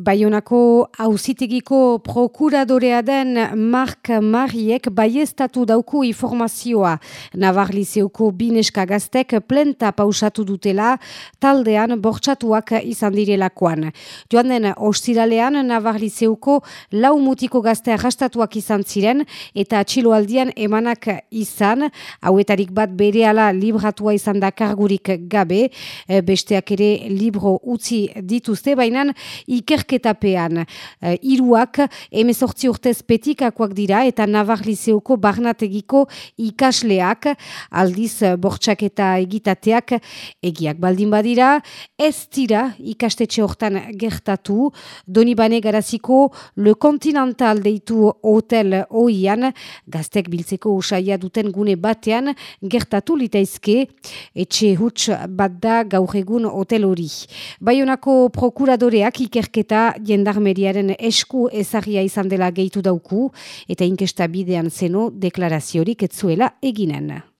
Baionako auzitegiko prokuradorea den Mark Mariek baiestatu dauku informazioa. Navarlizeuko bineska gaztek plenta pausatu dutela taldean bortxatuak izan direlakoan. Joan den ostiralean Navarlizeuko lau mutiko gaztea rastatuak izan ziren eta atxiloaldian emanak izan, hauetarik bat berehala libratua izan da kargurik gabe, besteak ere libro utzi dituzte, bainan ikerk ikerketapean. Uh, iruak emezortzi urtez petikakoak dira eta Navarlizeoko barnategiko ikasleak aldiz bortxak eta egitateak egiak baldin badira. Ez dira ikastetxe hortan gertatu. Doni bane garaziko Le Continental deitu hotel oian gaztek biltzeko usaia duten gune batean gertatu litaizke etxe huts bat da gaur egun hotel hori. Baionako prokuradoreak ikerketa jendarmeriaren esku ezagia izan dela gehitu dauku eta inkesta bidean zeno deklaraziorik etzuela eginen.